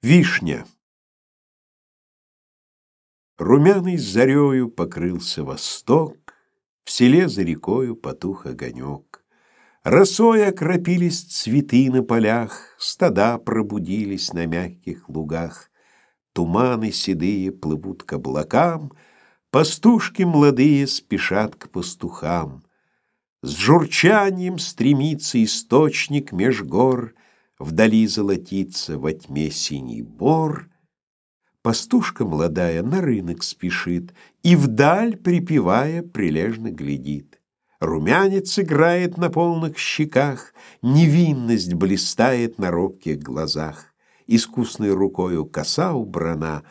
Вишня. Румяной зарею покрылся восток, В селе за рекою потух огонек. Росой окропились цветы на полях, Стада пробудились на мягких лугах, Туманы седые плывут к облакам, Пастушки молодые спешат к пастухам. С журчанием стремится источник меж гор — Вдали золотится во тьме синий бор, Пастушка молодая на рынок спешит И вдаль, припевая, прилежно глядит. Румянец играет на полных щеках, Невинность блистает на робких глазах, Искусной рукою коса убрана,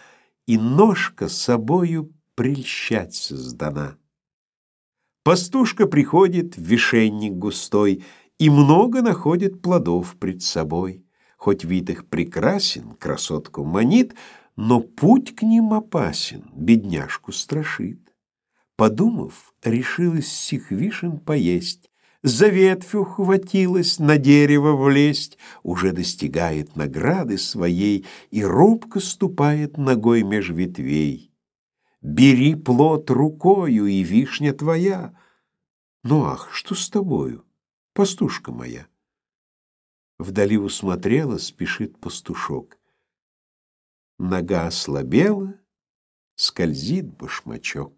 И ножка собою прельщать создана. Пастушка приходит в вишенник густой и много находит плодов пред собой. Хоть вид их прекрасен, красотку манит, но путь к ним опасен, бедняжку страшит. Подумав, решилась сих вишен поесть, за ветвь ухватилась, на дерево влезть, уже достигает награды своей и робко ступает ногой меж ветвей. Бери плод рукою, и вишня твоя. Ну ах, что с тобою? Пастушка моя. Вдали усмотрела, спешит пастушок. Нога ослабела, скользит башмачок.